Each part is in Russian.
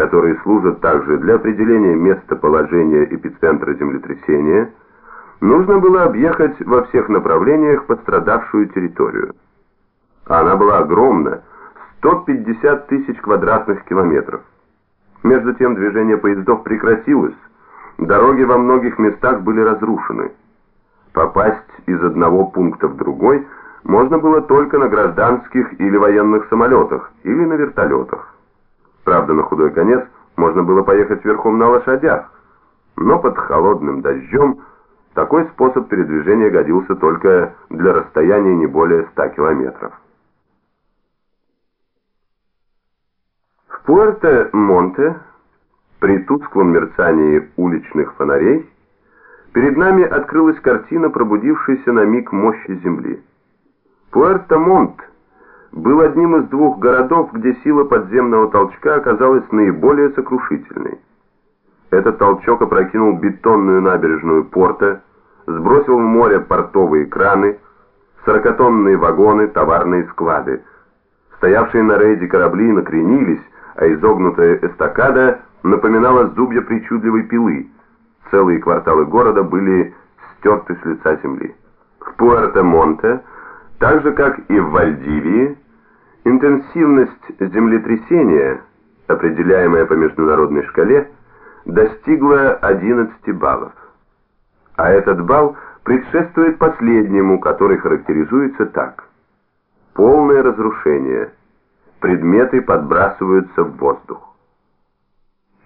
которые служат также для определения местоположения эпицентра землетрясения, нужно было объехать во всех направлениях пострадавшую территорию. Она была огромна, 150 тысяч квадратных километров. Между тем движение поездов прекратилось, дороги во многих местах были разрушены. Попасть из одного пункта в другой можно было только на гражданских или военных самолетах, или на вертолетах. Правда, на худой конец можно было поехать верхом на лошадях, но под холодным дождем такой способ передвижения годился только для расстояния не более 100 километров. В Пуэрто-Монте, при тусклом мерцании уличных фонарей, перед нами открылась картина, пробудившаяся на миг мощи Земли. Пуэрто-Монт был одним из двух городов, где сила подземного толчка оказалась наиболее сокрушительной. Этот толчок опрокинул бетонную набережную порта, сбросил в море портовые краны, сорокатонные вагоны, товарные склады. Стоявшие на рейде корабли накренились, а изогнутая эстакада напоминала зубья причудливой пилы. Целые кварталы города были стерты с лица земли. В Пуэрто-Монте, так же как и в Вальдивии, интенсивность землетрясения, определяемая по международной шкале, достигла 11 баллов. А этот балл предшествует последнему, который характеризуется так. Полное разрушение – предметы подбрасываются в воздух.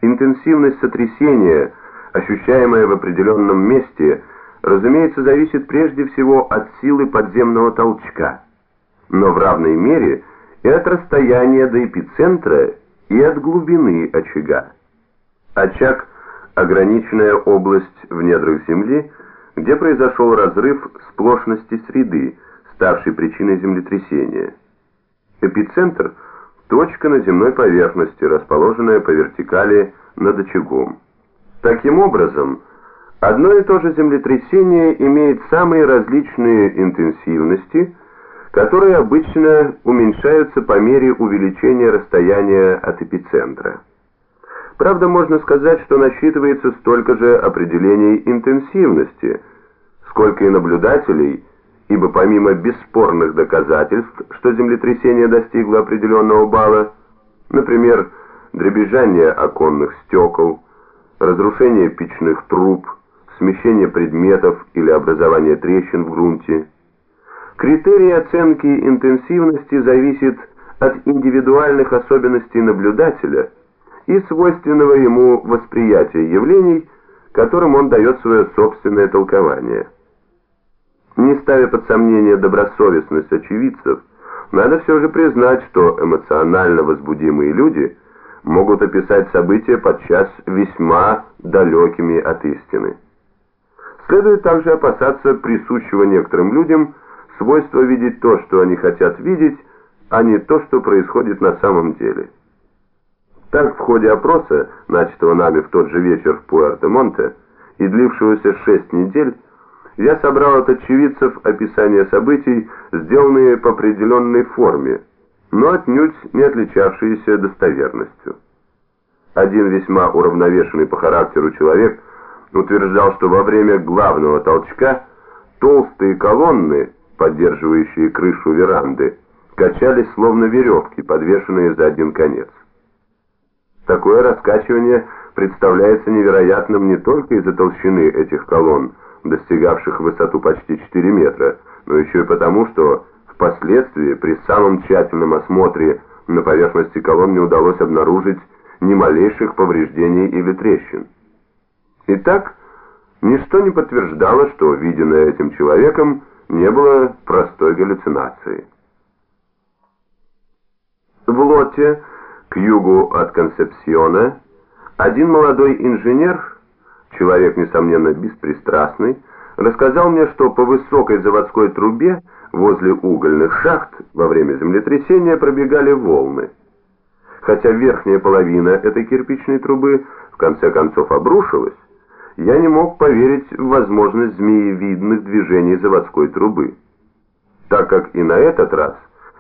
Интенсивность сотрясения, ощущаемая в определенном месте, разумеется, зависит прежде всего от силы подземного толчка, но в равной мере и от расстояния до эпицентра, и от глубины очага. Очаг – ограниченная область в недрах Земли, где произошел разрыв сплошности среды, ставший причиной землетрясения. Эпицентр – точка на земной поверхности, расположенная по вертикали над очагом. Таким образом, одно и то же землетрясение имеет самые различные интенсивности, которые обычно уменьшаются по мере увеличения расстояния от эпицентра. Правда, можно сказать, что насчитывается столько же определений интенсивности, сколько и наблюдателей – ибо помимо бесспорных доказательств, что землетрясение достигло определенного балла, например, дребезжание оконных стекол, разрушение печных труб, смещение предметов или образование трещин в грунте, критерий оценки интенсивности зависит от индивидуальных особенностей наблюдателя и свойственного ему восприятия явлений, которым он дает свое собственное толкование. Не ставя под сомнение добросовестность очевидцев, надо все же признать, что эмоционально возбудимые люди могут описать события подчас весьма далекими от истины. Следует также опасаться присущего некоторым людям свойства видеть то, что они хотят видеть, а не то, что происходит на самом деле. Так, в ходе опроса, начатого нами в тот же вечер в Пуэрто-Монте и длившегося шесть недель, я собрал от очевидцев описания событий, сделанные по определенной форме, но отнюдь не отличавшиеся достоверностью. Один весьма уравновешенный по характеру человек утверждал, что во время главного толчка толстые колонны, поддерживающие крышу веранды, качались словно веревки, подвешенные за один конец. Такое раскачивание представляется невероятным не только из-за толщины этих колонн, достигавших высоту почти 4 метра, но еще и потому, что впоследствии при самом тщательном осмотре на поверхности колонн не удалось обнаружить ни малейших повреждений или трещин. Итак, ничто не подтверждало, что виденное этим человеком не было простой галлюцинацией. В лоте к югу от Консепсиона один молодой инженер человек, несомненно, беспристрастный, рассказал мне, что по высокой заводской трубе возле угольных шахт во время землетрясения пробегали волны. Хотя верхняя половина этой кирпичной трубы в конце концов обрушилась, я не мог поверить в возможность змеевидных движений заводской трубы. Так как и на этот раз,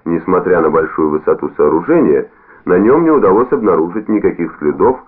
несмотря на большую высоту сооружения, на нем не удалось обнаружить никаких следов